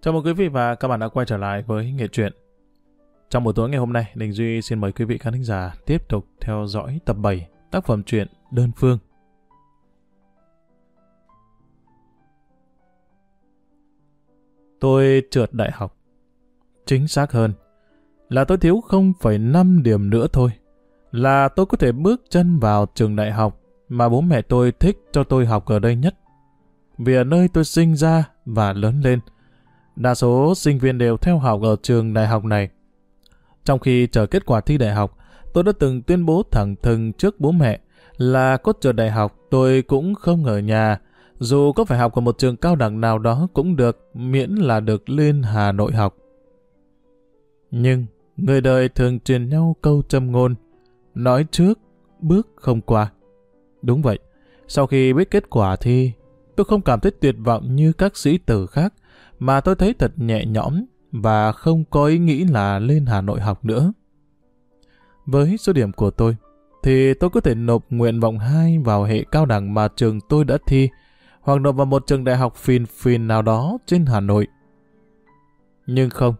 Chào mừng quý vị và các bạn đã quay trở lại với Nghệ truyện. Trong buổi tối ngày hôm nay, Đình Duy xin mời quý vị khán thính giả tiếp tục theo dõi tập 7 tác phẩm truyện Đơn Phương. Tôi trượt đại học. Chính xác hơn là tôi thiếu 0,5 điểm nữa thôi. Là tôi có thể bước chân vào trường đại học mà bố mẹ tôi thích cho tôi học ở đây nhất. Vì ở nơi tôi sinh ra và lớn lên, đa số sinh viên đều theo học ở trường đại học này. Trong khi chờ kết quả thi đại học, tôi đã từng tuyên bố thẳng thừng trước bố mẹ là có trường đại học tôi cũng không ở nhà, dù có phải học ở một trường cao đẳng nào đó cũng được, miễn là được lên Hà Nội học. Nhưng, người đời thường truyền nhau câu châm ngôn, nói trước, bước không qua. Đúng vậy, sau khi biết kết quả thi, tôi không cảm thấy tuyệt vọng như các sĩ tử khác, mà tôi thấy thật nhẹ nhõm và không có ý nghĩ là lên Hà Nội học nữa. Với số điểm của tôi, thì tôi có thể nộp nguyện vọng 2 vào hệ cao đẳng mà trường tôi đã thi, hoặc nộp vào một trường đại học phìn phìn nào đó trên Hà Nội. Nhưng không,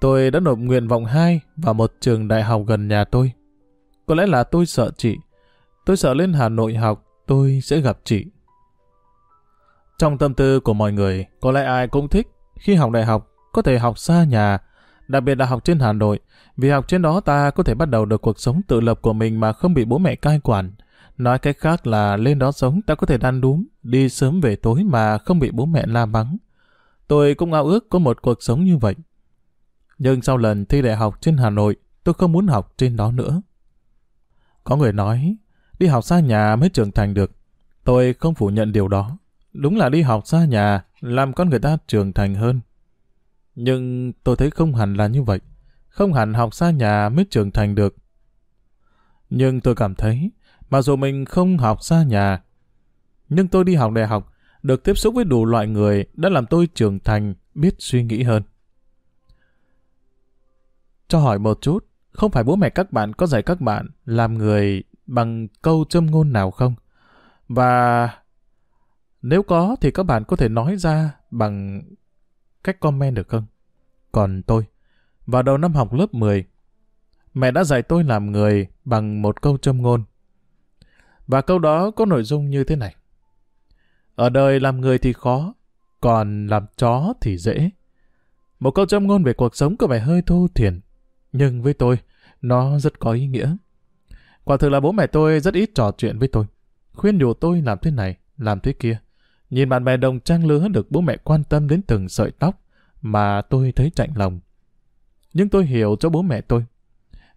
tôi đã nộp nguyện vọng 2 vào một trường đại học gần nhà tôi. Có lẽ là tôi sợ chị. Tôi sợ lên Hà Nội học, tôi sẽ gặp chị. Trong tâm tư của mọi người, có lẽ ai cũng thích khi học đại học có thể học xa nhà, đặc biệt là học trên Hà Nội, vì học trên đó ta có thể bắt đầu được cuộc sống tự lập của mình mà không bị bố mẹ cai quản. Nói cách khác là lên đó sống ta có thể đan đúm, đi sớm về tối mà không bị bố mẹ la mắng. Tôi cũng ao ước có một cuộc sống như vậy. Nhưng sau lần thi đại học trên Hà Nội, tôi không muốn học trên đó nữa. Có người nói, đi học xa nhà mới trưởng thành được. Tôi không phủ nhận điều đó. Đúng là đi học xa nhà, làm con người ta trưởng thành hơn. Nhưng tôi thấy không hẳn là như vậy. Không hẳn học xa nhà mới trưởng thành được. Nhưng tôi cảm thấy, mặc dù mình không học xa nhà, nhưng tôi đi học đại học, được tiếp xúc với đủ loại người đã làm tôi trưởng thành, biết suy nghĩ hơn. Cho hỏi một chút, không phải bố mẹ các bạn có dạy các bạn làm người bằng câu châm ngôn nào không? Và nếu có thì các bạn có thể nói ra bằng cách comment được không? Còn tôi, vào đầu năm học lớp 10, mẹ đã dạy tôi làm người bằng một câu châm ngôn. Và câu đó có nội dung như thế này. Ở đời làm người thì khó, còn làm chó thì dễ. Một câu châm ngôn về cuộc sống có vẻ hơi thô thiển, nhưng với tôi, nó rất có ý nghĩa. Quả thực là bố mẹ tôi rất ít trò chuyện với tôi, khuyên nhủ tôi làm thế này, làm thế kia. Nhìn bạn bè đồng trang lứa được bố mẹ quan tâm đến từng sợi tóc, mà tôi thấy chạnh lòng. Nhưng tôi hiểu cho bố mẹ tôi.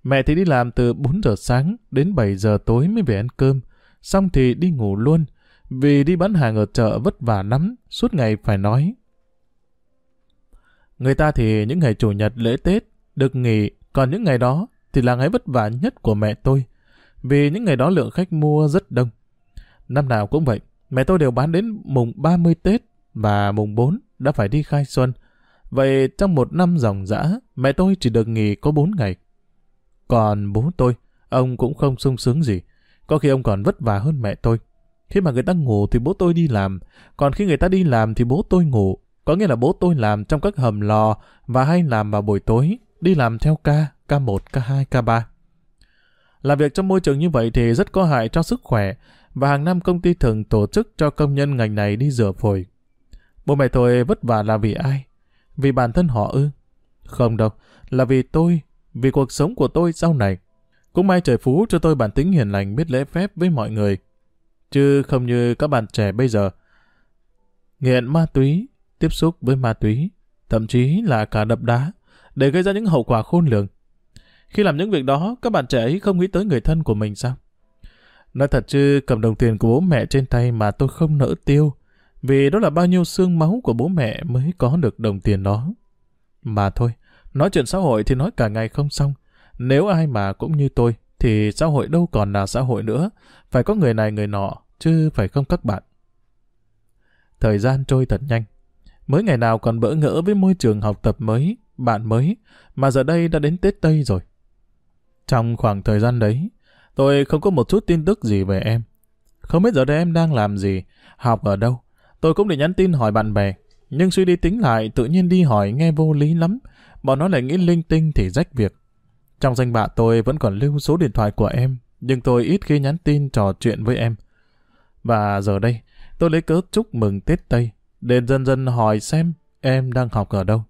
Mẹ thì đi làm từ 4 giờ sáng đến 7 giờ tối mới về ăn cơm, xong thì đi ngủ luôn, vì đi bán hàng ở chợ vất vả lắm, suốt ngày phải nói. Người ta thì những ngày chủ nhật lễ Tết được nghỉ, còn những ngày đó thì là ngày vất vả nhất của mẹ tôi, vì những ngày đó lượng khách mua rất đông. Năm nào cũng vậy, mẹ tôi đều bán đến mùng 30 Tết và mùng 4 đã phải đi khai xuân, Vậy trong một năm dòng dã, mẹ tôi chỉ được nghỉ có bốn ngày. Còn bố tôi, ông cũng không sung sướng gì. Có khi ông còn vất vả hơn mẹ tôi. Khi mà người ta ngủ thì bố tôi đi làm, còn khi người ta đi làm thì bố tôi ngủ. Có nghĩa là bố tôi làm trong các hầm lò và hay làm vào buổi tối, đi làm theo ca, ca 1, ca 2, ca 3. Làm việc trong môi trường như vậy thì rất có hại cho sức khỏe và hàng năm công ty thường tổ chức cho công nhân ngành này đi rửa phổi. Bố mẹ tôi vất vả là vì ai? Vì bản thân họ ư? Không đâu, là vì tôi, vì cuộc sống của tôi sau này. Cũng may trời phú cho tôi bản tính hiền lành biết lễ phép với mọi người. Chứ không như các bạn trẻ bây giờ. Nghiện ma túy, tiếp xúc với ma túy, thậm chí là cả đập đá, để gây ra những hậu quả khôn lường. Khi làm những việc đó, các bạn trẻ ấy không nghĩ tới người thân của mình sao? Nói thật chứ, cầm đồng tiền của bố mẹ trên tay mà tôi không nỡ tiêu, vì đó là bao nhiêu xương máu của bố mẹ mới có được đồng tiền đó. Mà thôi, nói chuyện xã hội thì nói cả ngày không xong. Nếu ai mà cũng như tôi, thì xã hội đâu còn là xã hội nữa. Phải có người này người nọ, chứ phải không các bạn. Thời gian trôi thật nhanh. Mới ngày nào còn bỡ ngỡ với môi trường học tập mới, bạn mới, mà giờ đây đã đến Tết Tây rồi. Trong khoảng thời gian đấy, tôi không có một chút tin tức gì về em. Không biết giờ đây em đang làm gì, học ở đâu, Tôi cũng định nhắn tin hỏi bạn bè, Nhưng suy đi tính lại, tự nhiên đi hỏi nghe vô lý lắm. Bọn nó lại nghĩ linh tinh thì rách việc. Trong danh bạ tôi vẫn còn lưu số điện thoại của em, nhưng tôi ít khi nhắn tin trò chuyện với em. Và giờ đây, tôi lấy cớ chúc mừng Tết Tây, để dần dần hỏi xem em đang học ở đâu.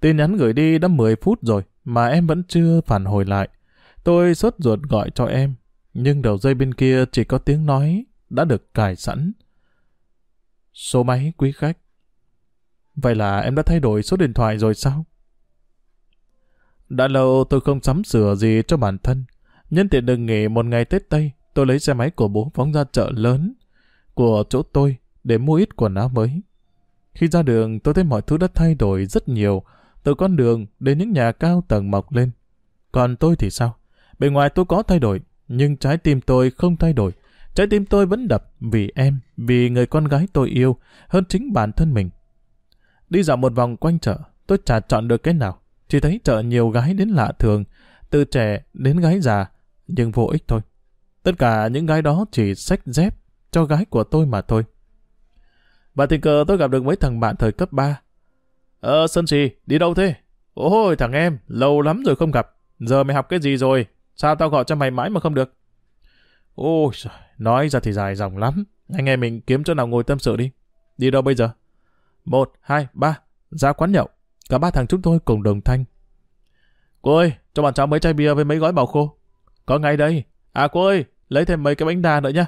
Tin nhắn gửi đi đã 10 phút rồi, mà em vẫn chưa phản hồi lại. Tôi sốt ruột gọi cho em, nhưng đầu dây bên kia chỉ có tiếng nói đã được cài sẵn. Số máy quý khách. Vậy là em đã thay đổi số điện thoại rồi sao? Đã lâu tôi không sắm sửa gì cho bản thân. Nhân tiện đừng nghỉ một ngày Tết Tây, tôi lấy xe máy của bố phóng ra chợ lớn của chỗ tôi để mua ít quần áo mới. Khi ra đường, tôi thấy mọi thứ đã thay đổi rất nhiều, từ con đường đến những nhà cao tầng mọc lên. Còn tôi thì sao? Bề ngoài tôi có thay đổi, nhưng trái tim tôi không thay đổi. Trái tim tôi vẫn đập vì em, vì người con gái tôi yêu, hơn chính bản thân mình. Đi dạo một vòng quanh chợ, tôi chả chọn được cái nào. Chỉ thấy chợ nhiều gái đến lạ thường, từ trẻ đến gái già, nhưng vô ích thôi. Tất cả những gái đó chỉ sách dép cho gái của tôi mà thôi. Và tình cờ tôi gặp được mấy thằng bạn thời cấp 3. Ờ, Sơn Trì, đi đâu thế? Ôi, thằng em, lâu lắm rồi không gặp. Giờ mày học cái gì rồi? Sao tao gọi cho mày mãi mà không được? Ôi, trời, nói ra thì dài dòng lắm. Anh em mình kiếm chỗ nào ngồi tâm sự đi. Đi đâu bây giờ? Một, hai, ba. Ra quán nhậu. Cả ba thằng chúng tôi cùng đồng thanh. Cô ơi, cho bọn cháu mấy chai bia với mấy gói bào khô. Có ngay đây. À cô ơi, lấy thêm mấy cái bánh đa nữa nhá.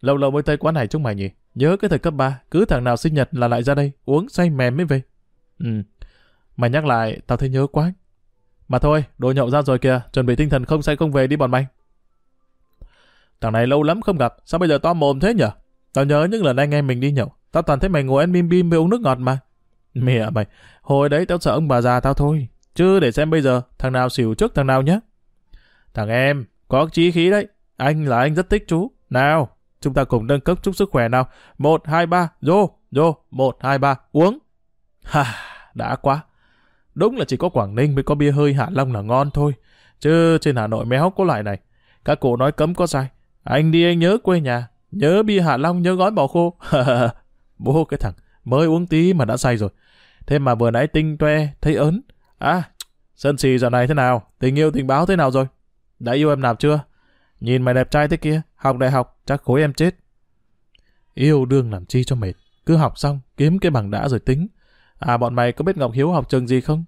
Lâu lâu mới tới quán này chúng mày nhỉ. Nhớ cái thời cấp 3, cứ thằng nào sinh nhật là lại ra đây, uống say mềm mới về. Ừ, mày nhắc lại, tao thấy nhớ quá. Mà thôi, đồ nhậu ra rồi kìa, chuẩn bị tinh thần không say không về đi bọn mày. Thằng này lâu lắm không gặp, sao bây giờ to mồm thế nhở? Tao nhớ những lần anh em mình đi nhậu, tao toàn thấy mày ngồi ăn bim bim với uống nước ngọt mà. Mẹ mày, hồi đấy tao sợ ông bà già tao thôi, chứ để xem bây giờ, thằng nào xỉu trước thằng nào nhé. Thằng em, có chí khí đấy, anh là anh rất thích chú. Nào, chúng ta cùng nâng cấp chúc sức khỏe nào. Một, hai, ba, vô, vô, một, hai, ba, uống. Ha, đã quá. Đúng là chỉ có Quảng Ninh mới có bia hơi Hạ Long là ngon thôi. Chứ trên Hà Nội méo có loại này. Các cụ nói cấm có sai. Anh đi anh nhớ quê nhà. Nhớ bia Hạ Long nhớ gói bò khô. Bố cái thằng mới uống tí mà đã say rồi. Thế mà vừa nãy tinh toe thấy ớn. À, sân xì giờ này thế nào? Tình yêu tình báo thế nào rồi? Đã yêu em nào chưa? Nhìn mày đẹp trai thế kia, học đại học, chắc khối em chết. Yêu đương làm chi cho mệt. Cứ học xong, kiếm cái bằng đã rồi tính. À bọn mày có biết Ngọc Hiếu học trường gì không?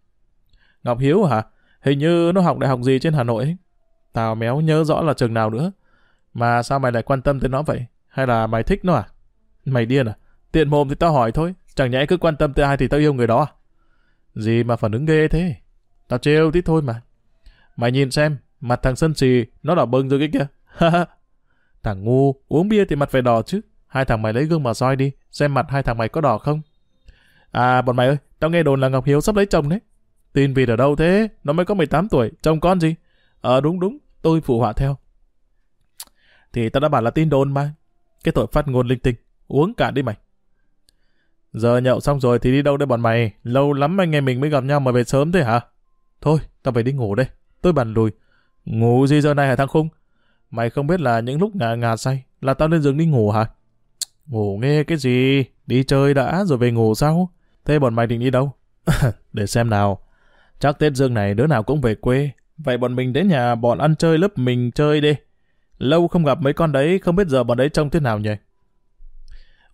Ngọc Hiếu hả? Hình như nó học đại học gì trên Hà Nội ấy. Tao méo nhớ rõ là trường nào nữa. Mà sao mày lại quan tâm tới nó vậy? Hay là mày thích nó à? Mày điên à? Tiện mồm thì tao hỏi thôi. Chẳng nhẽ cứ quan tâm tới ai thì tao yêu người đó à? Gì mà phản ứng ghê thế? Tao trêu tí thôi mà. Mày nhìn xem, mặt thằng sân xì, nó đỏ bừng rồi cái kìa. thằng ngu, uống bia thì mặt phải đỏ chứ. Hai thằng mày lấy gương mà soi đi, xem mặt hai thằng mày có đỏ không. À, bọn mày ơi, tao nghe đồn là Ngọc Hiếu sắp lấy chồng đấy. Tin vịt ở đâu thế? Nó mới có 18 tuổi, chồng con gì? Ờ đúng đúng, tôi phụ họa theo. Thì tao đã bảo là tin đồn mà. Cái tội phát ngôn linh tinh, uống cạn đi mày. Giờ nhậu xong rồi thì đi đâu đây bọn mày? Lâu lắm anh em mình mới gặp nhau mà về sớm thế hả? Thôi, tao phải đi ngủ đây. Tôi bàn lùi. Ngủ gì giờ này hả thằng Khung? Mày không biết là những lúc ngà ngà say là tao lên giường đi ngủ hả? Ngủ nghe cái gì? Đi chơi đã rồi về ngủ sao? Thế bọn mày định đi đâu? Để xem nào. Chắc Tết Dương này đứa nào cũng về quê. Vậy bọn mình đến nhà bọn ăn chơi lớp mình chơi đi. Lâu không gặp mấy con đấy, không biết giờ bọn đấy trông thế nào nhỉ?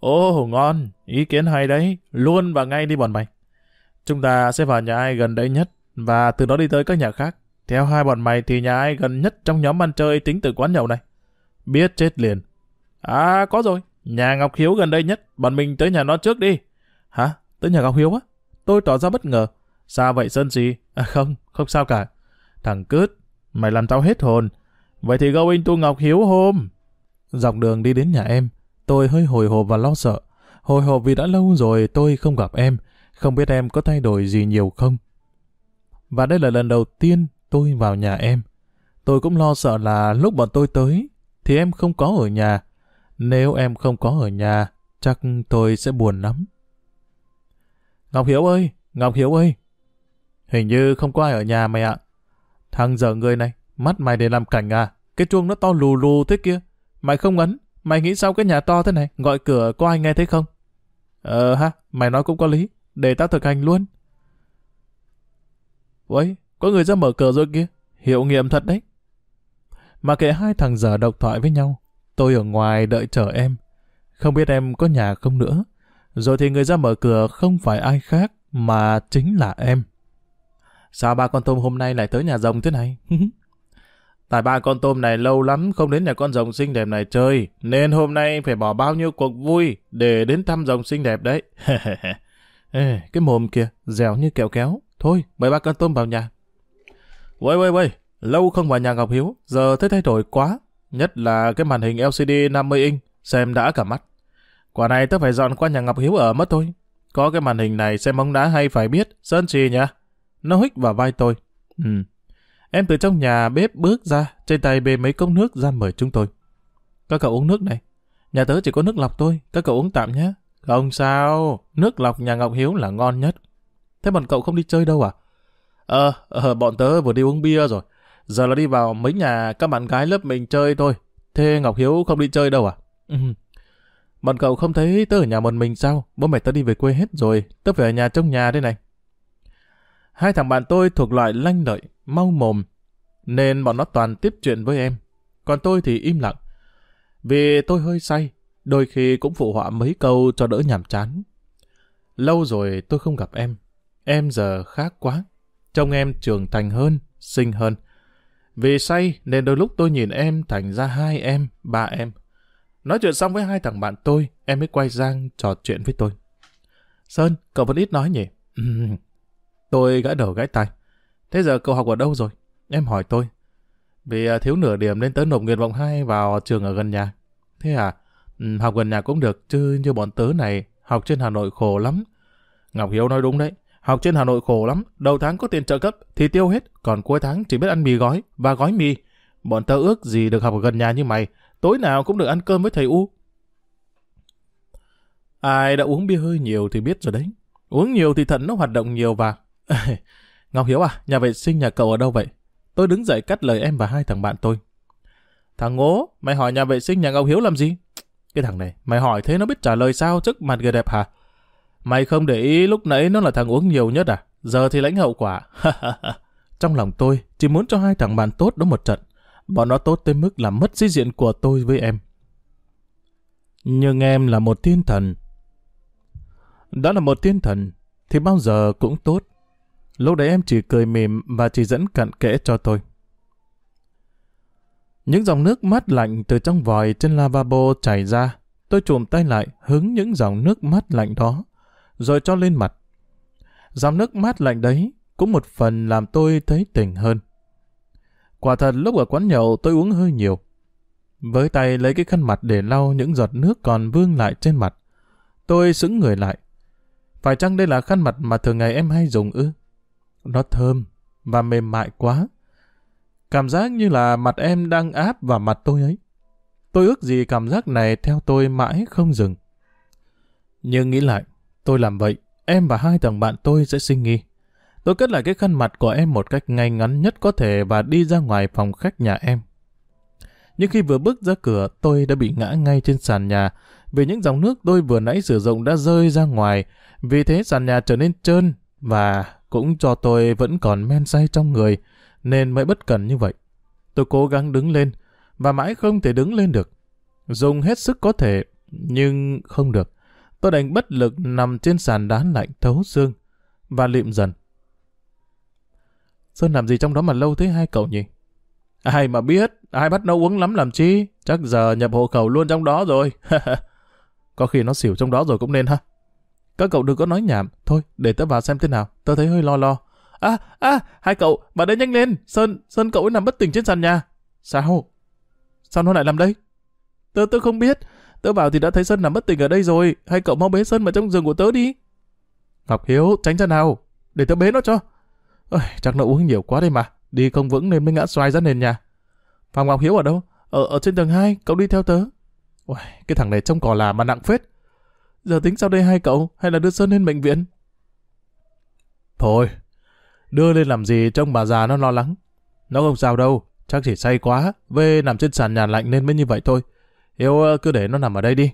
Ồ, ngon. Ý kiến hay đấy. Luôn và ngay đi bọn mày. Chúng ta sẽ vào nhà ai gần đấy nhất và từ đó đi tới các nhà khác. Theo hai bọn mày thì nhà ai gần nhất trong nhóm ăn chơi tính từ quán nhậu này? Biết chết liền. À, có rồi. Nhà Ngọc Hiếu gần đây nhất. Bọn mình tới nhà nó trước đi. Hả? Tới nhà Ngọc Hiếu á? Tôi tỏ ra bất ngờ. Sao vậy Sơn gì? À không, không sao cả. Thằng cướp, mày làm tao hết hồn. Vậy thì going tu Ngọc Hiếu hôm. Dọc đường đi đến nhà em, tôi hơi hồi hộp và lo sợ. Hồi hộp vì đã lâu rồi tôi không gặp em, không biết em có thay đổi gì nhiều không. Và đây là lần đầu tiên tôi vào nhà em. Tôi cũng lo sợ là lúc bọn tôi tới, thì em không có ở nhà. Nếu em không có ở nhà, chắc tôi sẽ buồn lắm. Ngọc Hiếu ơi, Ngọc Hiếu ơi. Hình như không có ai ở nhà mày ạ. Thằng giờ người này, mắt mày để làm cảnh à? Cái chuông nó to lù lù thế kia. Mày không ấn, mày nghĩ sao cái nhà to thế này, gọi cửa có ai nghe thấy không? Ờ ha, mày nói cũng có lý. Để tao thực hành luôn. Uầy, có người ra mở cửa rồi kia. Hiệu nghiệm thật đấy. Mà kệ hai thằng giờ độc thoại với nhau. Tôi ở ngoài đợi chờ em. Không biết em có nhà không nữa. Rồi thì người ra mở cửa không phải ai khác mà chính là em. Sao ba con tôm hôm nay lại tới nhà rồng thế này? Tại ba con tôm này lâu lắm không đến nhà con rồng xinh đẹp này chơi, nên hôm nay phải bỏ bao nhiêu cuộc vui để đến thăm rồng xinh đẹp đấy. Ê, cái mồm kìa, dẻo như kẹo kéo. Thôi, mời ba con tôm vào nhà. Uầy, uầy, uầy, lâu không vào nhà Ngọc Hiếu, giờ thấy thay đổi quá. Nhất là cái màn hình LCD 50 inch, xem đã cả mắt. Quả này tớ phải dọn qua nhà Ngọc Hiếu ở mất thôi. Có cái màn hình này xem bóng đá hay phải biết, sơn trì nhá. Nó hích vào vai tôi. Ừ. Em từ trong nhà bếp bước ra, trên tay bê mấy cốc nước ra mời chúng tôi. Các cậu uống nước này. Nhà tớ chỉ có nước lọc thôi, các cậu uống tạm nhé. Không sao, nước lọc nhà Ngọc Hiếu là ngon nhất. Thế bọn cậu không đi chơi đâu à? Ờ, ờ bọn tớ vừa đi uống bia rồi. Giờ là đi vào mấy nhà các bạn gái lớp mình chơi thôi. Thế Ngọc Hiếu không đi chơi đâu à? Ừ. Bọn cậu không thấy tớ ở nhà một mình sao? Bố mẹ tớ đi về quê hết rồi. Tớ phải ở nhà trong nhà đây này. Hai thằng bạn tôi thuộc loại lanh lợi, mau mồm, nên bọn nó toàn tiếp chuyện với em. Còn tôi thì im lặng. Vì tôi hơi say, đôi khi cũng phụ họa mấy câu cho đỡ nhàm chán. Lâu rồi tôi không gặp em. Em giờ khác quá. Trông em trưởng thành hơn, xinh hơn. Vì say nên đôi lúc tôi nhìn em thành ra hai em, ba em. Nói chuyện xong với hai thằng bạn tôi, em mới quay sang trò chuyện với tôi. Sơn, cậu vẫn ít nói nhỉ? tôi gãi đầu gãi tay. Thế giờ cậu học ở đâu rồi? Em hỏi tôi. Vì à, thiếu nửa điểm nên tớ nộp nguyện vọng 2 vào trường ở gần nhà. Thế à? Ừ, học gần nhà cũng được, chứ như bọn tớ này, học trên Hà Nội khổ lắm. Ngọc Hiếu nói đúng đấy. Học trên Hà Nội khổ lắm, đầu tháng có tiền trợ cấp thì tiêu hết, còn cuối tháng chỉ biết ăn mì gói và gói mì. Bọn tớ ước gì được học ở gần nhà như mày, tối nào cũng được ăn cơm với thầy U. Ai đã uống bia hơi nhiều thì biết rồi đấy. Uống nhiều thì thận nó hoạt động nhiều và... Ngọc Hiếu à, nhà vệ sinh nhà cậu ở đâu vậy? Tôi đứng dậy cắt lời em và hai thằng bạn tôi. Thằng ngố, mày hỏi nhà vệ sinh nhà Ngọc Hiếu làm gì? Cái thằng này, mày hỏi thế nó biết trả lời sao trước mặt người đẹp hả? Mày không để ý lúc nãy nó là thằng uống nhiều nhất à? Giờ thì lãnh hậu quả. Trong lòng tôi, chỉ muốn cho hai thằng bạn tốt đó một trận. Bọn nó tốt tới mức làm mất sĩ diện của tôi với em. Nhưng em là một thiên thần. Đó là một thiên thần, thì bao giờ cũng tốt. Lúc đấy em chỉ cười mềm và chỉ dẫn cặn kẽ cho tôi. Những dòng nước mát lạnh từ trong vòi trên lavabo chảy ra. Tôi chùm tay lại, hứng những dòng nước mát lạnh đó, rồi cho lên mặt. Dòng nước mát lạnh đấy cũng một phần làm tôi thấy tỉnh hơn. Quả thật lúc ở quán nhậu tôi uống hơi nhiều. Với tay lấy cái khăn mặt để lau những giọt nước còn vương lại trên mặt. Tôi sững người lại. Phải chăng đây là khăn mặt mà thường ngày em hay dùng ư? Nó thơm và mềm mại quá. Cảm giác như là mặt em đang áp vào mặt tôi ấy. Tôi ước gì cảm giác này theo tôi mãi không dừng. Nhưng nghĩ lại, tôi làm vậy, em và hai thằng bạn tôi sẽ sinh nghi. Tôi cất lại cái khăn mặt của em một cách ngay ngắn nhất có thể và đi ra ngoài phòng khách nhà em. Nhưng khi vừa bước ra cửa, tôi đã bị ngã ngay trên sàn nhà vì những dòng nước tôi vừa nãy sử dụng đã rơi ra ngoài. Vì thế sàn nhà trở nên trơn và cũng cho tôi vẫn còn men say trong người, nên mới bất cần như vậy. Tôi cố gắng đứng lên, và mãi không thể đứng lên được. Dùng hết sức có thể, nhưng không được. Tôi đành bất lực nằm trên sàn đá lạnh thấu xương, và liệm dần. Sơn làm gì trong đó mà lâu thế hai cậu nhỉ? Ai mà biết, ai bắt nó uống lắm làm chi? Chắc giờ nhập hộ khẩu luôn trong đó rồi. Có khi nó xỉu trong đó rồi cũng nên ha. Các cậu đừng có nói nhảm. Thôi, để tớ vào xem thế nào. Tớ thấy hơi lo lo. À, à, hai cậu, vào đây nhanh lên. Sơn, Sơn cậu ấy nằm bất tỉnh trên sàn nhà. Sao? Sao nó lại làm đây? Tớ, tớ không biết. Tớ vào thì đã thấy Sơn nằm bất tỉnh ở đây rồi. Hai cậu mau bế Sơn vào trong giường của tớ đi. Ngọc Hiếu, tránh ra nào. Để tớ bế nó cho. Ôi, chắc nó uống nhiều quá đây mà. Đi không vững nên mới ngã xoay ra nền nhà. Phạm Ngọc Hiếu ở đâu? Ở, ở trên tầng 2, cậu đi theo tớ. Ôi, cái thằng này trông cò là mà nặng phết. Giờ tính sau đây hai cậu, hay là đưa Sơn lên bệnh viện? Thôi, đưa lên làm gì trông bà già nó lo lắng. Nó không sao đâu, chắc chỉ say quá, về nằm trên sàn nhà lạnh nên mới như vậy thôi. Hiếu ờ, cứ để nó nằm ở đây đi.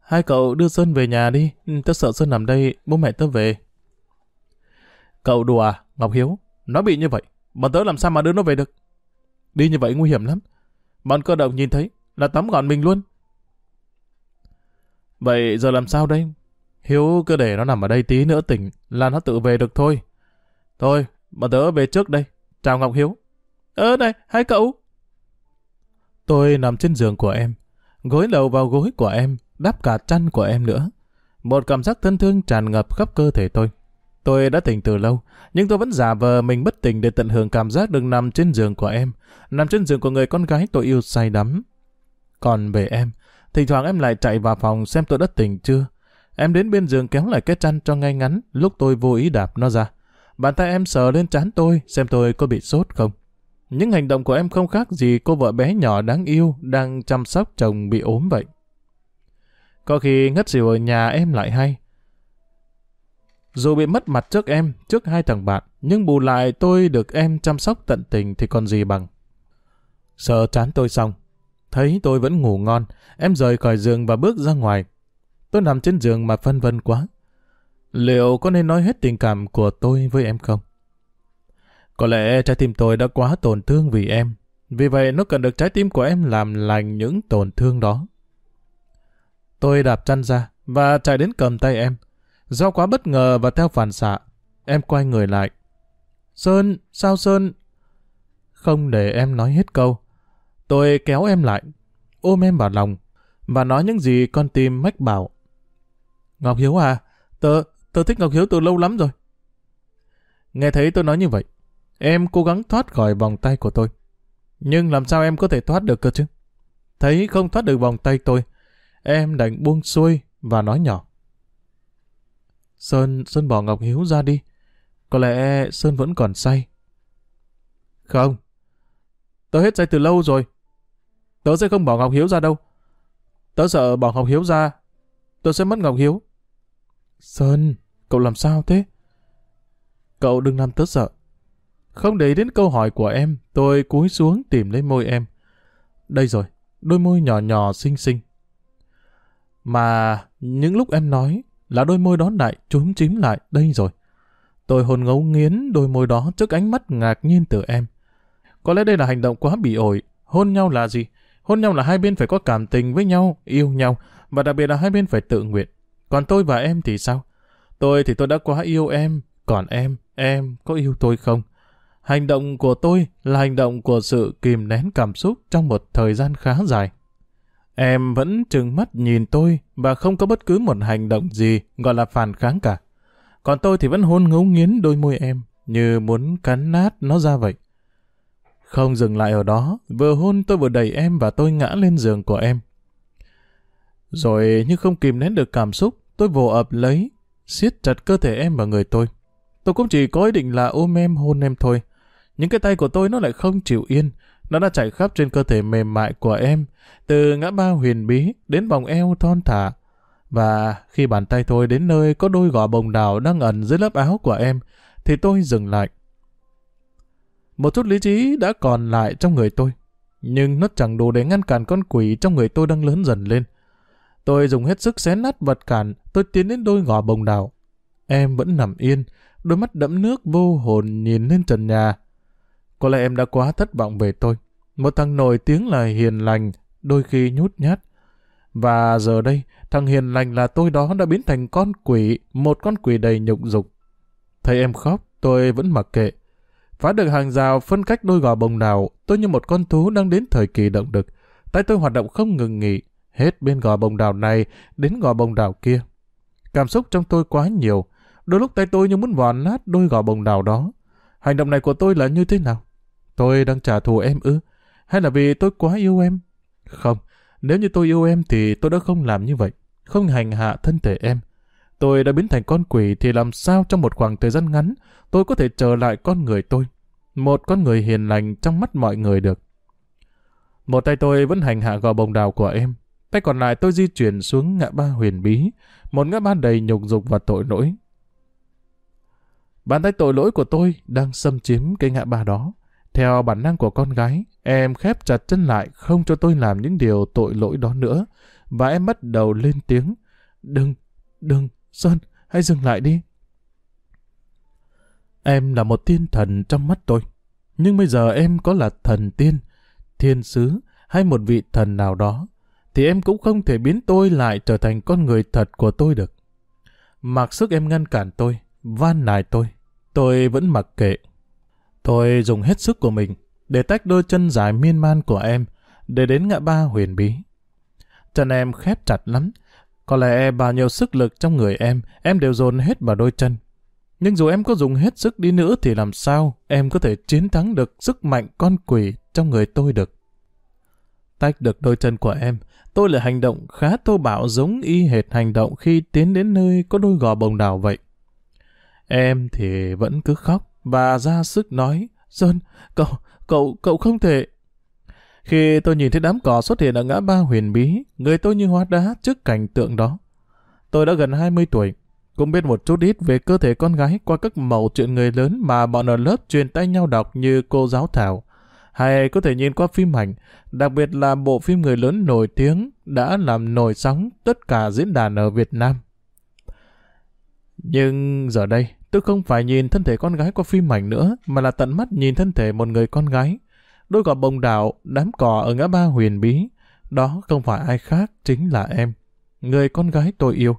hai cậu đưa Sơn về nhà đi, ừ, tớ sợ Sơn nằm đây, bố mẹ tớ về. Cậu đùa à, Ngọc Hiếu, nó bị như vậy, bọn tớ làm sao mà đưa nó về được? Đi như vậy nguy hiểm lắm. Bọn cơ động nhìn thấy là tóm gọn mình luôn. Vậy giờ làm sao đây? Hiếu cứ để nó nằm ở đây tí nữa tỉnh là nó tự về được thôi. Thôi, bọn tớ về trước đây. Chào Ngọc Hiếu. Ơ này, hai cậu. Tôi nằm trên giường của em, gối đầu vào gối của em, đắp cả chăn của em nữa. Một cảm giác thân thương tràn ngập khắp cơ thể tôi. Tôi đã tỉnh từ lâu, nhưng tôi vẫn giả vờ mình bất tỉnh để tận hưởng cảm giác được nằm trên giường của em, nằm trên giường của người con gái tôi yêu say đắm. Còn về em, thỉnh thoảng em lại chạy vào phòng xem tôi đã tỉnh chưa. Em đến bên giường kéo lại cái chăn cho ngay ngắn lúc tôi vô ý đạp nó ra. Bàn tay em sờ lên trán tôi xem tôi có bị sốt không. Những hành động của em không khác gì cô vợ bé nhỏ đáng yêu đang chăm sóc chồng bị ốm vậy. Có khi ngất xỉu ở nhà em lại hay. Dù bị mất mặt trước em, trước hai thằng bạn, nhưng bù lại tôi được em chăm sóc tận tình thì còn gì bằng. Sợ chán tôi xong, thấy tôi vẫn ngủ ngon, em rời khỏi giường và bước ra ngoài. Tôi nằm trên giường mà phân vân quá. Liệu có nên nói hết tình cảm của tôi với em không? Có lẽ trái tim tôi đã quá tổn thương vì em. Vì vậy nó cần được trái tim của em làm lành những tổn thương đó. Tôi đạp chăn ra và chạy đến cầm tay em. Do quá bất ngờ và theo phản xạ, em quay người lại. Sơn, sao Sơn? Không để em nói hết câu. Tôi kéo em lại, ôm em vào lòng và nói những gì con tim mách bảo. Ngọc Hiếu à, tớ, tớ thích Ngọc Hiếu từ lâu lắm rồi. Nghe thấy tôi nói như vậy, em cố gắng thoát khỏi vòng tay của tôi. Nhưng làm sao em có thể thoát được cơ chứ? Thấy không thoát được vòng tay tôi, em đành buông xuôi và nói nhỏ. Sơn, Sơn bỏ Ngọc Hiếu ra đi. Có lẽ Sơn vẫn còn say. Không. Tớ hết say từ lâu rồi. Tớ sẽ không bỏ Ngọc Hiếu ra đâu. Tớ sợ bỏ Ngọc Hiếu ra. Tớ sẽ mất Ngọc Hiếu. Sơn, cậu làm sao thế? Cậu đừng làm tớ sợ. Không để đến câu hỏi của em, tôi cúi xuống tìm lấy môi em. Đây rồi, đôi môi nhỏ nhỏ xinh xinh. Mà những lúc em nói là đôi môi đó lại chúm chím lại đây rồi. Tôi hồn ngấu nghiến đôi môi đó trước ánh mắt ngạc nhiên từ em. Có lẽ đây là hành động quá bị ổi. Hôn nhau là gì? Hôn nhau là hai bên phải có cảm tình với nhau, yêu nhau, và đặc biệt là hai bên phải tự nguyện. Còn tôi và em thì sao? Tôi thì tôi đã quá yêu em, còn em, em có yêu tôi không? Hành động của tôi là hành động của sự kìm nén cảm xúc trong một thời gian khá dài. Em vẫn trừng mắt nhìn tôi và không có bất cứ một hành động gì gọi là phản kháng cả. Còn tôi thì vẫn hôn ngấu nghiến đôi môi em, như muốn cắn nát nó ra vậy. Không dừng lại ở đó, vừa hôn tôi vừa đẩy em và tôi ngã lên giường của em. Rồi như không kìm nén được cảm xúc, tôi vồ ập lấy, siết chặt cơ thể em và người tôi. Tôi cũng chỉ có ý định là ôm em hôn em thôi. Những cái tay của tôi nó lại không chịu yên, nó đã chạy khắp trên cơ thể mềm mại của em, từ ngã ba huyền bí đến vòng eo thon thả. Và khi bàn tay tôi đến nơi có đôi gò bồng đào đang ẩn dưới lớp áo của em, thì tôi dừng lại. Một chút lý trí đã còn lại trong người tôi, nhưng nó chẳng đủ để ngăn cản con quỷ trong người tôi đang lớn dần lên. Tôi dùng hết sức xé nát vật cản, tôi tiến đến đôi gò bồng đào. Em vẫn nằm yên, đôi mắt đẫm nước vô hồn nhìn lên trần nhà. Có lẽ em đã quá thất vọng về tôi. Một thằng nổi tiếng là hiền lành, đôi khi nhút nhát. Và giờ đây, thằng hiền lành là tôi đó đã biến thành con quỷ, một con quỷ đầy nhục dục. Thấy em khóc, tôi vẫn mặc kệ. Phá được hàng rào phân cách đôi gò bồng đào, tôi như một con thú đang đến thời kỳ động đực. Tay tôi hoạt động không ngừng nghỉ, hết bên gò bồng đào này đến gò bồng đào kia. Cảm xúc trong tôi quá nhiều, đôi lúc tay tôi như muốn vò nát đôi gò bồng đào đó. Hành động này của tôi là như thế nào? Tôi đang trả thù em ư? Hay là vì tôi quá yêu em? Không, nếu như tôi yêu em thì tôi đã không làm như vậy, không hành hạ thân thể em. Tôi đã biến thành con quỷ thì làm sao trong một khoảng thời gian ngắn tôi có thể trở lại con người tôi. Một con người hiền lành trong mắt mọi người được. Một tay tôi vẫn hành hạ gò bồng đào của em. Tay còn lại tôi di chuyển xuống ngã ba huyền bí, một ngã ba đầy nhục dục và tội lỗi. Bàn tay tội lỗi của tôi đang xâm chiếm cái ngã ba đó. Theo bản năng của con gái, em khép chặt chân lại không cho tôi làm những điều tội lỗi đó nữa, và em bắt đầu lên tiếng. Đừng, đừng, Sơn, hãy dừng lại đi. Em là một tiên thần trong mắt tôi. Nhưng bây giờ em có là thần tiên, thiên sứ hay một vị thần nào đó, thì em cũng không thể biến tôi lại trở thành con người thật của tôi được. Mặc sức em ngăn cản tôi, van nài tôi, tôi vẫn mặc kệ. Tôi dùng hết sức của mình để tách đôi chân dài miên man của em để đến ngã ba huyền bí. Chân em khép chặt lắm, có lẽ bao nhiêu sức lực trong người em, em đều dồn hết vào đôi chân. Nhưng dù em có dùng hết sức đi nữa thì làm sao em có thể chiến thắng được sức mạnh con quỷ trong người tôi được. Tách được đôi chân của em, tôi là hành động khá thô bạo giống y hệt hành động khi tiến đến nơi có đôi gò bồng đào vậy. Em thì vẫn cứ khóc và ra sức nói, Sơn, cậu, cậu, cậu không thể. Khi tôi nhìn thấy đám cỏ xuất hiện ở ngã ba huyền bí, người tôi như hóa đá trước cảnh tượng đó. Tôi đã gần 20 tuổi, cũng biết một chút ít về cơ thể con gái qua các mẫu chuyện người lớn mà bọn ở lớp truyền tay nhau đọc như cô giáo Thảo. Hay có thể nhìn qua phim ảnh, đặc biệt là bộ phim người lớn nổi tiếng đã làm nổi sóng tất cả diễn đàn ở Việt Nam. Nhưng giờ đây, tôi không phải nhìn thân thể con gái qua phim ảnh nữa, mà là tận mắt nhìn thân thể một người con gái. Đôi gò bồng đảo, đám cỏ ở ngã ba huyền bí. Đó không phải ai khác, chính là em. Người con gái tôi yêu.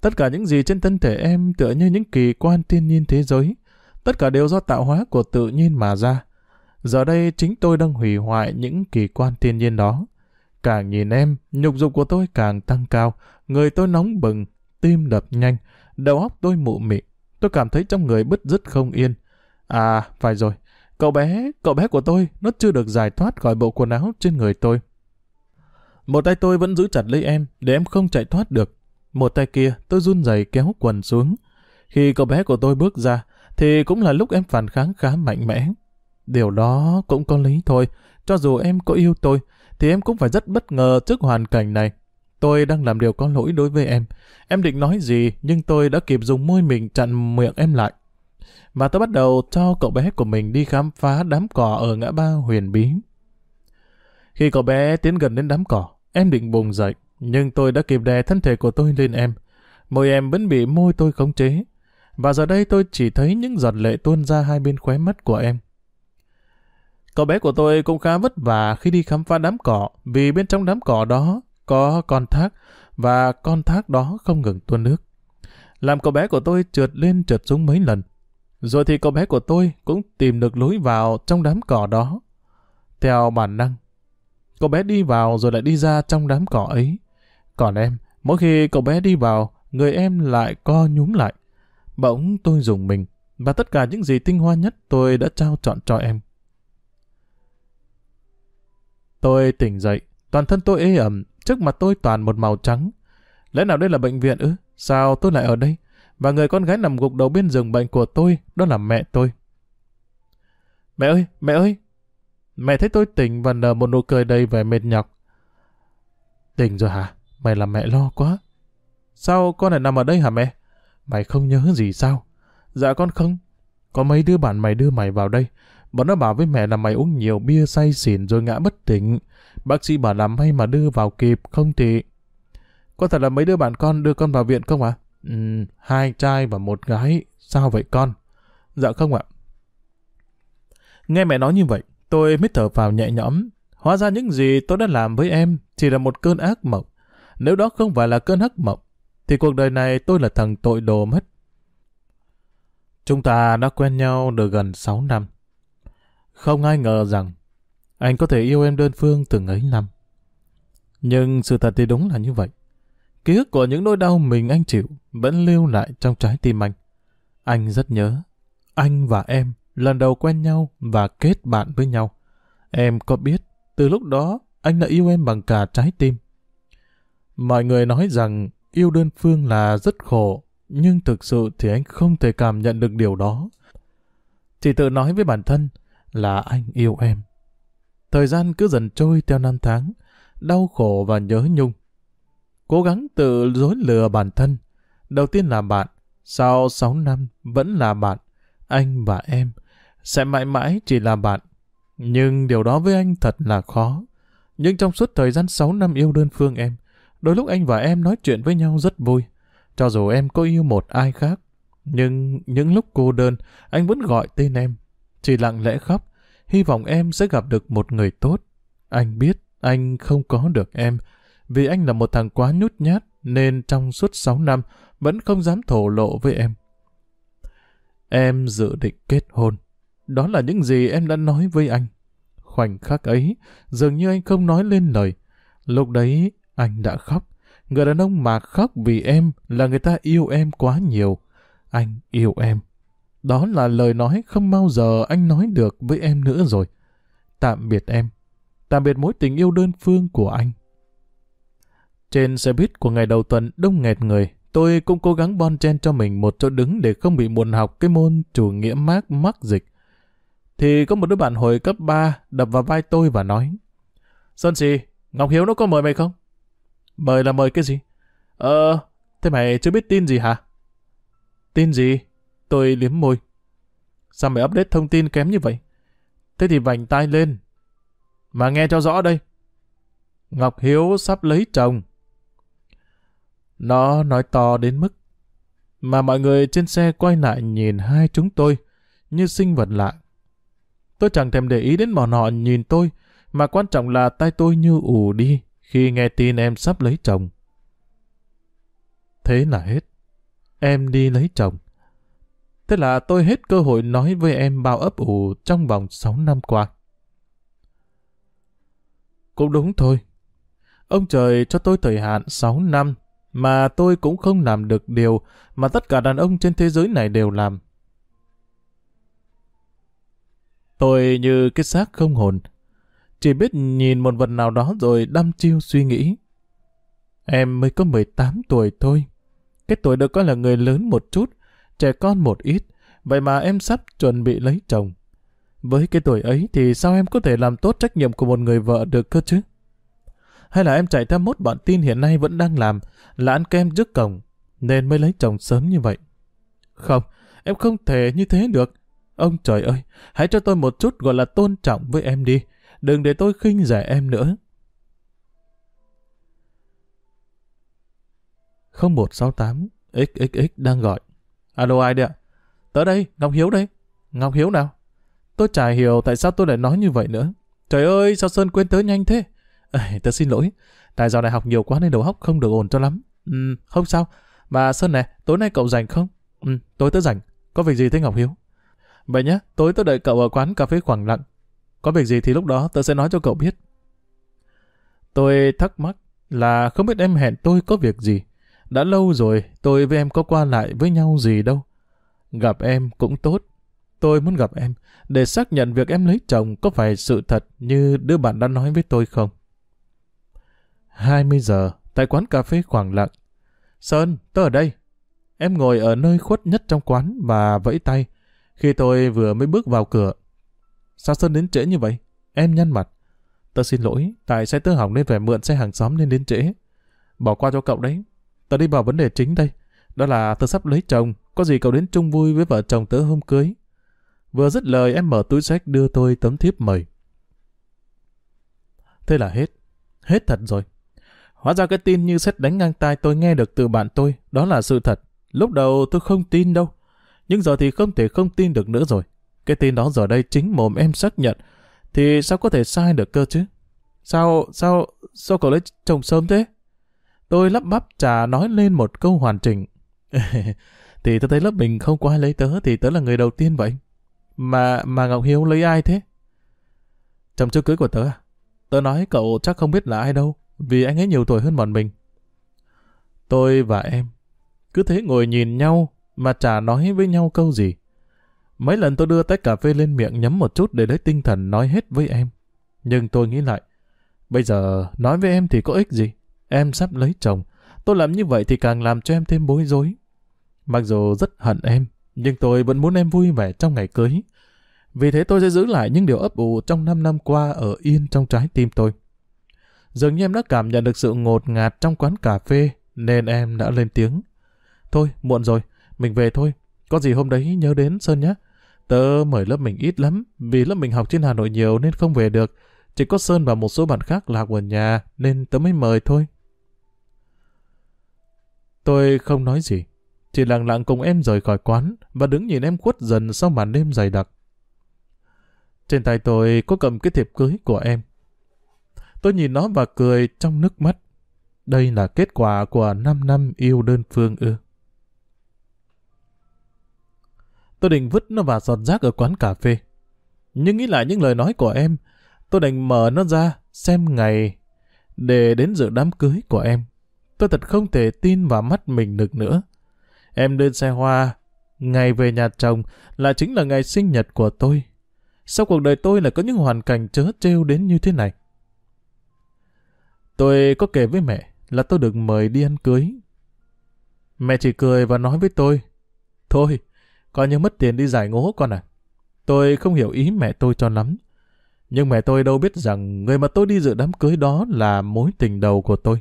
Tất cả những gì trên thân thể em tựa như những kỳ quan thiên nhiên thế giới. Tất cả đều do tạo hóa của tự nhiên mà ra. Giờ đây chính tôi đang hủy hoại những kỳ quan thiên nhiên đó. Càng nhìn em, nhục dục của tôi càng tăng cao, người tôi nóng bừng, tim đập nhanh, đầu óc tôi mụ mị. Tôi cảm thấy trong người bứt rứt không yên. À, phải rồi, cậu bé, cậu bé của tôi, nó chưa được giải thoát khỏi bộ quần áo trên người tôi. Một tay tôi vẫn giữ chặt lấy em, để em không chạy thoát được. Một tay kia, tôi run rẩy kéo quần xuống. Khi cậu bé của tôi bước ra, thì cũng là lúc em phản kháng khá mạnh mẽ. Điều đó cũng có lý thôi. Cho dù em có yêu tôi, thì em cũng phải rất bất ngờ trước hoàn cảnh này. Tôi đang làm điều có lỗi đối với em. Em định nói gì, nhưng tôi đã kịp dùng môi mình chặn miệng em lại. Và tôi bắt đầu cho cậu bé của mình đi khám phá đám cỏ ở ngã ba huyền bí. Khi cậu bé tiến gần đến đám cỏ, em định bùng dậy, nhưng tôi đã kịp đè thân thể của tôi lên em. Môi em vẫn bị môi tôi khống chế. Và giờ đây tôi chỉ thấy những giọt lệ tuôn ra hai bên khóe mắt của em. Cậu bé của tôi cũng khá vất vả khi đi khám phá đám cỏ, vì bên trong đám cỏ đó có con thác, và con thác đó không ngừng tuôn nước. Làm cậu bé của tôi trượt lên trượt xuống mấy lần. Rồi thì cậu bé của tôi cũng tìm được lối vào trong đám cỏ đó. Theo bản năng, cậu bé đi vào rồi lại đi ra trong đám cỏ ấy. Còn em, mỗi khi cậu bé đi vào, người em lại co nhúm lại. Bỗng tôi dùng mình, và tất cả những gì tinh hoa nhất tôi đã trao chọn cho em. Tôi tỉnh dậy, toàn thân tôi ê ẩm, trước mặt tôi toàn một màu trắng. Lẽ nào đây là bệnh viện ư? Sao tôi lại ở đây? Và người con gái nằm gục đầu bên giường bệnh của tôi, đó là mẹ tôi. Mẹ ơi, mẹ ơi! Mẹ thấy tôi tỉnh và nở một nụ cười đầy vẻ mệt nhọc. Tỉnh rồi hả? Mày làm mẹ lo quá. Sao con lại nằm ở đây hả mẹ? Mày không nhớ gì sao? Dạ con không. Có mấy đứa bạn mày đưa mày vào đây. Bọn nó bảo với mẹ là mày uống nhiều bia say xỉn rồi ngã bất tỉnh. Bác sĩ bảo làm may mà đưa vào kịp, không thì... Có thật là mấy đứa bạn con đưa con vào viện không ạ? Ừ, hai trai và một gái. Sao vậy con? Dạ không ạ. Nghe mẹ nói như vậy, tôi mới thở vào nhẹ nhõm. Hóa ra những gì tôi đã làm với em chỉ là một cơn ác mộng. Nếu đó không phải là cơn ác mộng, thì cuộc đời này tôi là thằng tội đồ mất. Chúng ta đã quen nhau được gần 6 năm. Không ai ngờ rằng anh có thể yêu em đơn phương từng ấy năm. Nhưng sự thật thì đúng là như vậy. Ký ức của những nỗi đau mình anh chịu vẫn lưu lại trong trái tim anh. Anh rất nhớ. Anh và em lần đầu quen nhau và kết bạn với nhau. Em có biết, từ lúc đó anh đã yêu em bằng cả trái tim. Mọi người nói rằng yêu đơn phương là rất khổ, nhưng thực sự thì anh không thể cảm nhận được điều đó. Chỉ tự nói với bản thân, là anh yêu em. Thời gian cứ dần trôi theo năm tháng, đau khổ và nhớ nhung. Cố gắng tự dối lừa bản thân. Đầu tiên là bạn, sau 6 năm vẫn là bạn. Anh và em sẽ mãi mãi chỉ là bạn. Nhưng điều đó với anh thật là khó. Nhưng trong suốt thời gian 6 năm yêu đơn phương em, Đôi lúc anh và em nói chuyện với nhau rất vui. Cho dù em có yêu một ai khác, nhưng những lúc cô đơn, anh vẫn gọi tên em. Chỉ lặng lẽ khóc, hy vọng em sẽ gặp được một người tốt. Anh biết anh không có được em, vì anh là một thằng quá nhút nhát, nên trong suốt 6 năm vẫn không dám thổ lộ với em. Em dự định kết hôn. Đó là những gì em đã nói với anh. Khoảnh khắc ấy, dường như anh không nói lên lời. Lúc đấy, anh đã khóc. Người đàn ông mà khóc vì em là người ta yêu em quá nhiều. Anh yêu em. Đó là lời nói không bao giờ anh nói được với em nữa rồi. Tạm biệt em. Tạm biệt mối tình yêu đơn phương của anh. Trên xe buýt của ngày đầu tuần đông nghẹt người, tôi cũng cố gắng bon chen cho mình một chỗ đứng để không bị muộn học cái môn chủ nghĩa mác mắc dịch. Thì có một đứa bạn hồi cấp 3 đập vào vai tôi và nói Sơn Sì, Ngọc Hiếu nó có mời mày không? Mời là mời cái gì? Ờ, thế mày chưa biết tin gì hả? Tin gì? Tôi liếm môi. Sao mày update thông tin kém như vậy? Thế thì vành tai lên. Mà nghe cho rõ đây. Ngọc Hiếu sắp lấy chồng. Nó nói to đến mức mà mọi người trên xe quay lại nhìn hai chúng tôi như sinh vật lạ. Tôi chẳng thèm để ý đến bọn họ nhìn tôi, mà quan trọng là tay tôi như ù đi khi nghe tin em sắp lấy chồng. Thế là hết. Em đi lấy chồng. Thế là tôi hết cơ hội nói với em bao ấp ủ trong vòng 6 năm qua. Cũng đúng thôi. Ông trời cho tôi thời hạn 6 năm mà tôi cũng không làm được điều mà tất cả đàn ông trên thế giới này đều làm. Tôi như cái xác không hồn, chỉ biết nhìn một vật nào đó rồi đăm chiêu suy nghĩ. Em mới có 18 tuổi thôi. Cái tuổi được coi là người lớn một chút, trẻ con một ít, vậy mà em sắp chuẩn bị lấy chồng. Với cái tuổi ấy thì sao em có thể làm tốt trách nhiệm của một người vợ được cơ chứ? Hay là em chạy theo mốt bọn tin hiện nay vẫn đang làm, là ăn kem trước cổng, nên mới lấy chồng sớm như vậy? Không, em không thể như thế được. Ông trời ơi, hãy cho tôi một chút gọi là tôn trọng với em đi. Đừng để tôi khinh rẻ em nữa. 0168 XXX đang gọi. Alo ai đấy ạ? Tớ đây, Ngọc Hiếu đây. Ngọc Hiếu nào? Tôi chả hiểu tại sao tôi lại nói như vậy nữa. Trời ơi, sao Sơn quên tớ nhanh thế? À, tớ xin lỗi. Tại do này học nhiều quá nên đầu óc không được ổn cho lắm. Ừ, không sao. Mà Sơn này, tối nay cậu rảnh không? Ừ, tối tớ rảnh. Có việc gì thế Ngọc Hiếu? Vậy nhé, tối tớ đợi cậu ở quán cà phê khoảng lặng. Có việc gì thì lúc đó tớ sẽ nói cho cậu biết. Tôi thắc mắc là không biết em hẹn tôi có việc gì. Đã lâu rồi tôi với em có qua lại với nhau gì đâu. Gặp em cũng tốt. Tôi muốn gặp em để xác nhận việc em lấy chồng có phải sự thật như đứa bạn đã nói với tôi không. 20 giờ, tại quán cà phê khoảng lặng. Sơn, tớ ở đây. Em ngồi ở nơi khuất nhất trong quán và vẫy tay. Khi tôi vừa mới bước vào cửa. Sao Sơn đến trễ như vậy? Em nhăn mặt. Tớ xin lỗi, tại xe tớ hỏng nên phải mượn xe hàng xóm nên đến trễ. Bỏ qua cho cậu đấy. Tớ đi vào vấn đề chính đây. Đó là tớ sắp lấy chồng. Có gì cậu đến chung vui với vợ chồng tớ hôm cưới. Vừa dứt lời em mở túi sách đưa tôi tấm thiếp mời. Thế là hết. Hết thật rồi. Hóa ra cái tin như xét đánh ngang tai tôi nghe được từ bạn tôi, đó là sự thật. Lúc đầu tôi không tin đâu. Nhưng giờ thì không thể không tin được nữa rồi. Cái tin đó giờ đây chính mồm em xác nhận. Thì sao có thể sai được cơ chứ? Sao, sao, sao cậu lấy chồng sớm thế? Tôi lắp bắp trả nói lên một câu hoàn chỉnh. thì tôi thấy lớp mình không có ai lấy tớ thì tớ là người đầu tiên vậy. Mà, mà Ngọc Hiếu lấy ai thế? Chồng chưa cưới của tớ à? Tớ nói cậu chắc không biết là ai đâu, vì anh ấy nhiều tuổi hơn bọn mình. Tôi và em cứ thế ngồi nhìn nhau mà chả nói với nhau câu gì. Mấy lần tôi đưa tách cà phê lên miệng nhấm một chút để lấy tinh thần nói hết với em. Nhưng tôi nghĩ lại, bây giờ nói với em thì có ích gì? Em sắp lấy chồng, tôi làm như vậy thì càng làm cho em thêm bối rối. Mặc dù rất hận em, nhưng tôi vẫn muốn em vui vẻ trong ngày cưới. Vì thế tôi sẽ giữ lại những điều ấp ủ trong 5 năm qua ở yên trong trái tim tôi. Dường như em đã cảm nhận được sự ngột ngạt trong quán cà phê, nên em đã lên tiếng. Thôi, muộn rồi, mình về thôi. Có gì hôm đấy nhớ đến Sơn nhé. Tớ mời lớp mình ít lắm, vì lớp mình học trên Hà Nội nhiều nên không về được. Chỉ có Sơn và một số bạn khác lạc ở nhà, nên tớ mới mời thôi. Tôi không nói gì, chỉ lặng lặng cùng em rời khỏi quán và đứng nhìn em khuất dần sau màn đêm dày đặc. Trên tay tôi có cầm cái thiệp cưới của em. Tôi nhìn nó và cười trong nước mắt. Đây là kết quả của 5 năm yêu đơn phương ư. Tôi định vứt nó vào giọt rác ở quán cà phê. Nhưng nghĩ lại những lời nói của em, tôi đành mở nó ra xem ngày để đến dự đám cưới của em. Tôi thật không thể tin vào mắt mình được nữa. Em lên xe hoa, ngày về nhà chồng là chính là ngày sinh nhật của tôi. Sao cuộc đời tôi lại có những hoàn cảnh chớ trêu đến như thế này? Tôi có kể với mẹ là tôi được mời đi ăn cưới. Mẹ chỉ cười và nói với tôi, Thôi, coi như mất tiền đi giải ngố con à. Tôi không hiểu ý mẹ tôi cho lắm. Nhưng mẹ tôi đâu biết rằng người mà tôi đi dự đám cưới đó là mối tình đầu của tôi.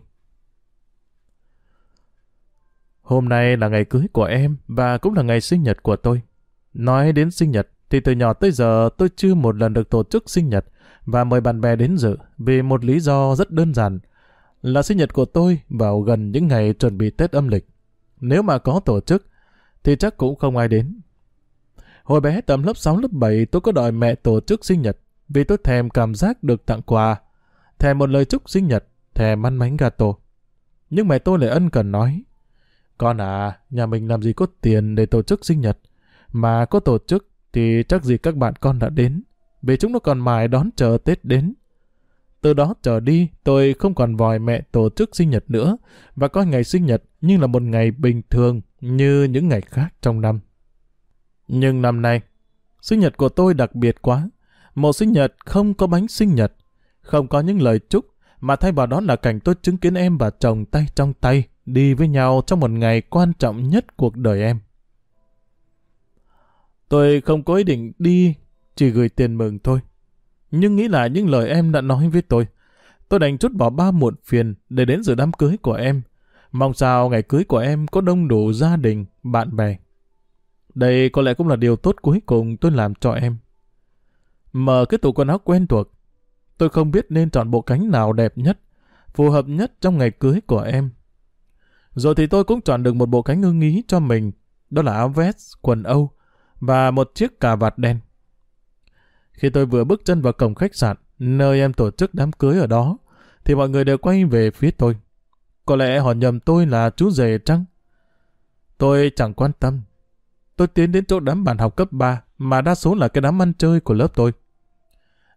Hôm nay là ngày cưới của em và cũng là ngày sinh nhật của tôi. Nói đến sinh nhật thì từ nhỏ tới giờ tôi chưa một lần được tổ chức sinh nhật và mời bạn bè đến dự vì một lý do rất đơn giản là sinh nhật của tôi vào gần những ngày chuẩn bị Tết âm lịch. Nếu mà có tổ chức thì chắc cũng không ai đến. Hồi bé tầm lớp 6 lớp 7 tôi có đòi mẹ tổ chức sinh nhật vì tôi thèm cảm giác được tặng quà, thèm một lời chúc sinh nhật, thèm ăn bánh gato. Nhưng mẹ tôi lại ân cần nói, con à, nhà mình làm gì có tiền để tổ chức sinh nhật, mà có tổ chức thì chắc gì các bạn con đã đến, vì chúng nó còn mãi đón chờ Tết đến. Từ đó trở đi, tôi không còn vòi mẹ tổ chức sinh nhật nữa, và coi ngày sinh nhật như là một ngày bình thường như những ngày khác trong năm. Nhưng năm nay, sinh nhật của tôi đặc biệt quá. Một sinh nhật không có bánh sinh nhật, không có những lời chúc, mà thay vào đó là cảnh tôi chứng kiến em và chồng tay trong tay, đi với nhau trong một ngày quan trọng nhất cuộc đời em. Tôi không có ý định đi, chỉ gửi tiền mừng thôi. Nhưng nghĩ lại những lời em đã nói với tôi, tôi đành chút bỏ ba muộn phiền để đến dự đám cưới của em. Mong sao ngày cưới của em có đông đủ gia đình, bạn bè. Đây có lẽ cũng là điều tốt cuối cùng tôi làm cho em. Mở cái tủ quần áo quen thuộc, tôi không biết nên chọn bộ cánh nào đẹp nhất, phù hợp nhất trong ngày cưới của em. Rồi thì tôi cũng chọn được một bộ cánh ưng ý cho mình, đó là áo vest, quần Âu và một chiếc cà vạt đen. Khi tôi vừa bước chân vào cổng khách sạn, nơi em tổ chức đám cưới ở đó, thì mọi người đều quay về phía tôi. Có lẽ họ nhầm tôi là chú rể trăng. Tôi chẳng quan tâm. Tôi tiến đến chỗ đám bạn học cấp 3, mà đa số là cái đám ăn chơi của lớp tôi.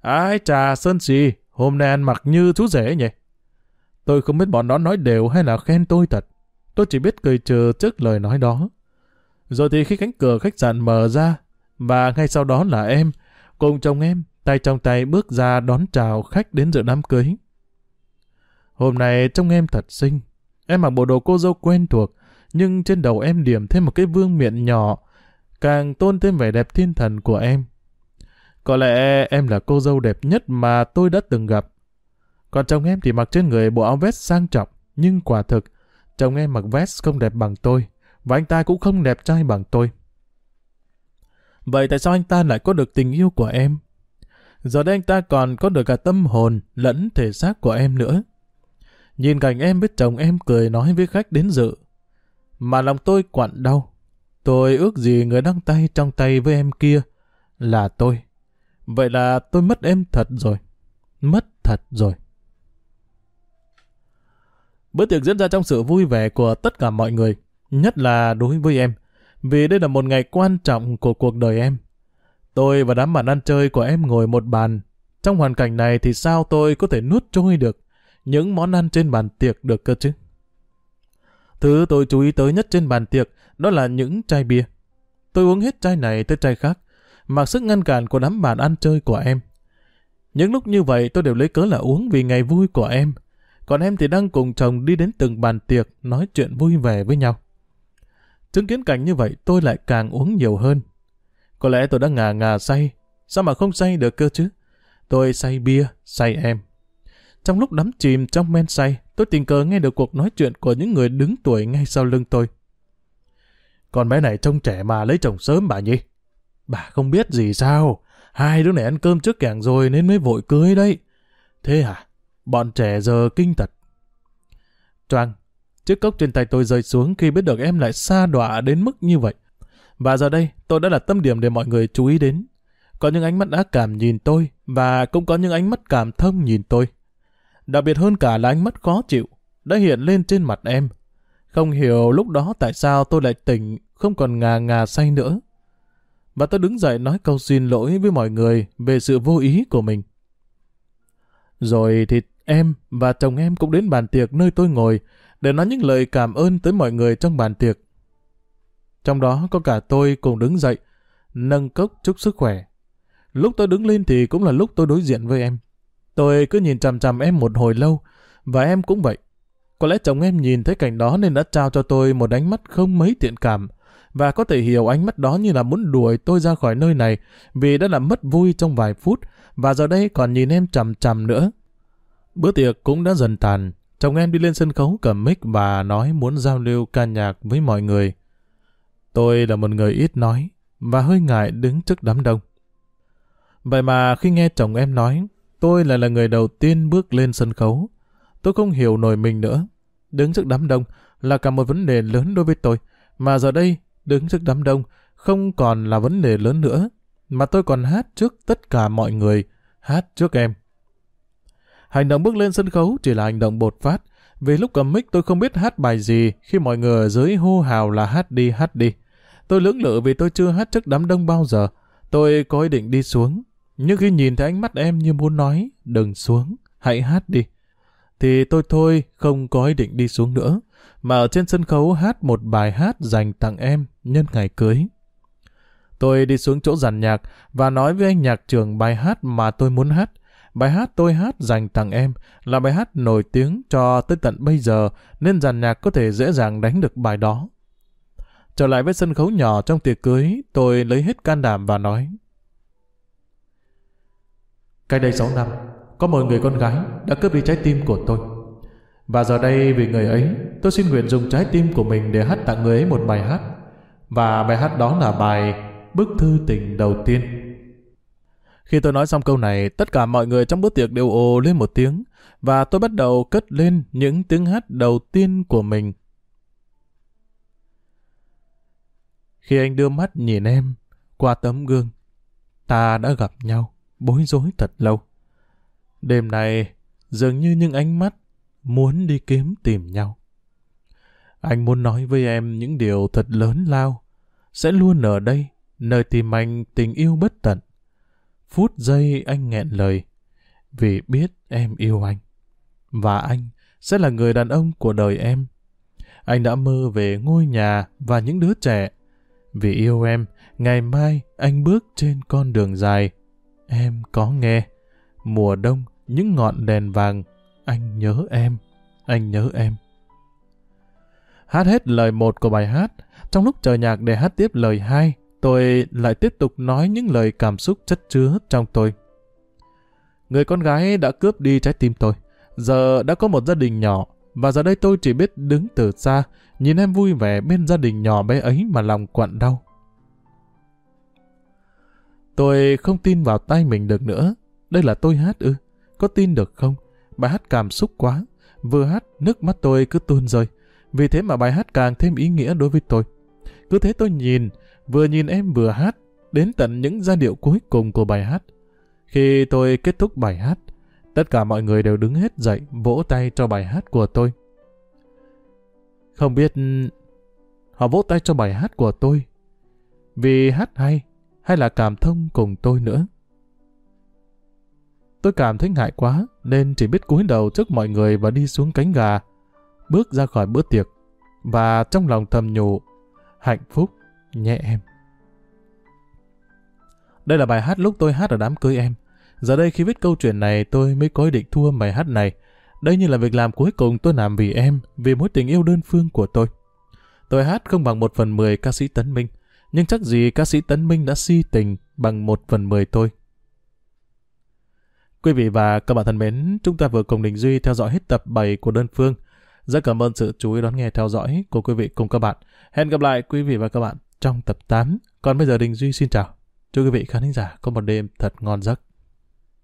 ai trà Sơn xì, hôm nay ăn mặc như chú rể nhỉ? Tôi không biết bọn nó nói đều hay là khen tôi thật. Tôi chỉ biết cười trừ trước lời nói đó. Rồi thì khi cánh cửa khách sạn mở ra, và ngay sau đó là em, cùng chồng em, tay trong tay bước ra đón chào khách đến dự đám cưới. Hôm nay trông em thật xinh. Em mặc bộ đồ cô dâu quen thuộc, nhưng trên đầu em điểm thêm một cái vương miện nhỏ, càng tôn thêm vẻ đẹp thiên thần của em. Có lẽ em là cô dâu đẹp nhất mà tôi đã từng gặp. Còn chồng em thì mặc trên người bộ áo vest sang trọng, nhưng quả thực, chồng em mặc vest không đẹp bằng tôi, và anh ta cũng không đẹp trai bằng tôi. Vậy tại sao anh ta lại có được tình yêu của em? Giờ đây anh ta còn có được cả tâm hồn lẫn thể xác của em nữa. Nhìn cảnh em với chồng em cười nói với khách đến dự. Mà lòng tôi quặn đau. Tôi ước gì người đăng tay trong tay với em kia là tôi. Vậy là tôi mất em thật rồi. Mất thật rồi. Bữa tiệc diễn ra trong sự vui vẻ của tất cả mọi người, nhất là đối với em, vì đây là một ngày quan trọng của cuộc đời em. Tôi và đám bạn ăn chơi của em ngồi một bàn. Trong hoàn cảnh này thì sao tôi có thể nuốt trôi được những món ăn trên bàn tiệc được cơ chứ? Thứ tôi chú ý tới nhất trên bàn tiệc đó là những chai bia. Tôi uống hết chai này tới chai khác, mặc sức ngăn cản của đám bạn ăn chơi của em. Những lúc như vậy tôi đều lấy cớ là uống vì ngày vui của em, còn em thì đang cùng chồng đi đến từng bàn tiệc nói chuyện vui vẻ với nhau. Chứng kiến cảnh như vậy tôi lại càng uống nhiều hơn. Có lẽ tôi đã ngà ngà say, sao mà không say được cơ chứ? Tôi say bia, say em. Trong lúc đắm chìm trong men say, tôi tình cờ nghe được cuộc nói chuyện của những người đứng tuổi ngay sau lưng tôi. Con bé này trông trẻ mà lấy chồng sớm bà nhỉ? Bà không biết gì sao? Hai đứa này ăn cơm trước kẻng rồi nên mới vội cưới đấy. Thế hả? Bọn trẻ giờ kinh thật. Choang, Chiếc cốc trên tay tôi rơi xuống khi biết được em lại xa đọa đến mức như vậy. Và giờ đây, tôi đã là tâm điểm để mọi người chú ý đến. Có những ánh mắt ác cảm nhìn tôi, và cũng có những ánh mắt cảm thông nhìn tôi. Đặc biệt hơn cả là ánh mắt khó chịu, đã hiện lên trên mặt em. Không hiểu lúc đó tại sao tôi lại tỉnh, không còn ngà ngà say nữa. Và tôi đứng dậy nói câu xin lỗi với mọi người về sự vô ý của mình. Rồi thì em và chồng em cũng đến bàn tiệc nơi tôi ngồi để nói những lời cảm ơn tới mọi người trong bàn tiệc. Trong đó có cả tôi cùng đứng dậy, nâng cốc chúc sức khỏe. Lúc tôi đứng lên thì cũng là lúc tôi đối diện với em. Tôi cứ nhìn chằm chằm em một hồi lâu, và em cũng vậy. Có lẽ chồng em nhìn thấy cảnh đó nên đã trao cho tôi một ánh mắt không mấy thiện cảm, và có thể hiểu ánh mắt đó như là muốn đuổi tôi ra khỏi nơi này vì đã làm mất vui trong vài phút, và giờ đây còn nhìn em chằm chằm nữa. Bữa tiệc cũng đã dần tàn, chồng em đi lên sân khấu cầm mic và nói muốn giao lưu ca nhạc với mọi người. Tôi là một người ít nói, và hơi ngại đứng trước đám đông. Vậy mà khi nghe chồng em nói, tôi lại là người đầu tiên bước lên sân khấu. Tôi không hiểu nổi mình nữa. Đứng trước đám đông là cả một vấn đề lớn đối với tôi, mà giờ đây, đứng trước đám đông không còn là vấn đề lớn nữa, mà tôi còn hát trước tất cả mọi người, hát trước em. Hành động bước lên sân khấu chỉ là hành động bột phát, vì lúc cầm mic tôi không biết hát bài gì khi mọi người ở dưới hô hào là hát đi hát đi. Tôi lưỡng lự vì tôi chưa hát trước đám đông bao giờ. Tôi có ý định đi xuống. Nhưng khi nhìn thấy ánh mắt em như muốn nói, đừng xuống, hãy hát đi. Thì tôi thôi, không có ý định đi xuống nữa, mà ở trên sân khấu hát một bài hát dành tặng em nhân ngày cưới. Tôi đi xuống chỗ giàn nhạc và nói với anh nhạc trưởng bài hát mà tôi muốn hát. Bài hát tôi hát dành tặng em là bài hát nổi tiếng cho tới tận bây giờ nên giàn nhạc có thể dễ dàng đánh được bài đó. Trở lại với sân khấu nhỏ trong tiệc cưới, tôi lấy hết can đảm và nói. Cách đây 6 năm, có một người con gái đã cướp đi trái tim của tôi. Và giờ đây vì người ấy, tôi xin nguyện dùng trái tim của mình để hát tặng người ấy một bài hát. Và bài hát đó là bài Bức thư tình đầu tiên. Khi tôi nói xong câu này, tất cả mọi người trong bữa tiệc đều ồ lên một tiếng, và tôi bắt đầu cất lên những tiếng hát đầu tiên của mình. Khi anh đưa mắt nhìn em qua tấm gương, ta đã gặp nhau, bối rối thật lâu. Đêm này, dường như những ánh mắt muốn đi kiếm tìm nhau. Anh muốn nói với em những điều thật lớn lao, sẽ luôn ở đây, nơi tìm anh tình yêu bất tận. Phút giây anh nghẹn lời, vì biết em yêu anh. Và anh sẽ là người đàn ông của đời em. Anh đã mơ về ngôi nhà và những đứa trẻ vì yêu em, ngày mai anh bước trên con đường dài. Em có nghe. Mùa đông, những ngọn đèn vàng. Anh nhớ em. Anh nhớ em. Hát hết lời một của bài hát. Trong lúc chờ nhạc để hát tiếp lời hai, tôi lại tiếp tục nói những lời cảm xúc chất chứa trong tôi. Người con gái đã cướp đi trái tim tôi. Giờ đã có một gia đình nhỏ, và giờ đây tôi chỉ biết đứng từ xa, nhìn em vui vẻ bên gia đình nhỏ bé ấy mà lòng quặn đau. Tôi không tin vào tay mình được nữa. Đây là tôi hát ư? Có tin được không? Bài hát cảm xúc quá. Vừa hát, nước mắt tôi cứ tuôn rơi. Vì thế mà bài hát càng thêm ý nghĩa đối với tôi. Cứ thế tôi nhìn, vừa nhìn em vừa hát, đến tận những giai điệu cuối cùng của bài hát. Khi tôi kết thúc bài hát, tất cả mọi người đều đứng hết dậy vỗ tay cho bài hát của tôi. Không biết họ vỗ tay cho bài hát của tôi vì hát hay hay là cảm thông cùng tôi nữa. Tôi cảm thấy ngại quá nên chỉ biết cúi đầu trước mọi người và đi xuống cánh gà, bước ra khỏi bữa tiệc và trong lòng thầm nhủ hạnh phúc nhẹ em. Đây là bài hát lúc tôi hát ở đám cưới em. Giờ đây khi viết câu chuyện này tôi mới có ý định thu âm bài hát này đây như là việc làm cuối cùng tôi làm vì em, vì mối tình yêu đơn phương của tôi. Tôi hát không bằng một phần mười ca sĩ Tấn Minh, nhưng chắc gì ca sĩ Tấn Minh đã si tình bằng một phần mười tôi. Quý vị và các bạn thân mến, chúng ta vừa cùng Đình Duy theo dõi hết tập 7 của đơn phương. Rất cảm ơn sự chú ý đón nghe theo dõi của quý vị cùng các bạn. Hẹn gặp lại quý vị và các bạn trong tập 8. Còn bây giờ Đình Duy xin chào. Chúc quý vị khán giả, có một đêm thật ngon giấc.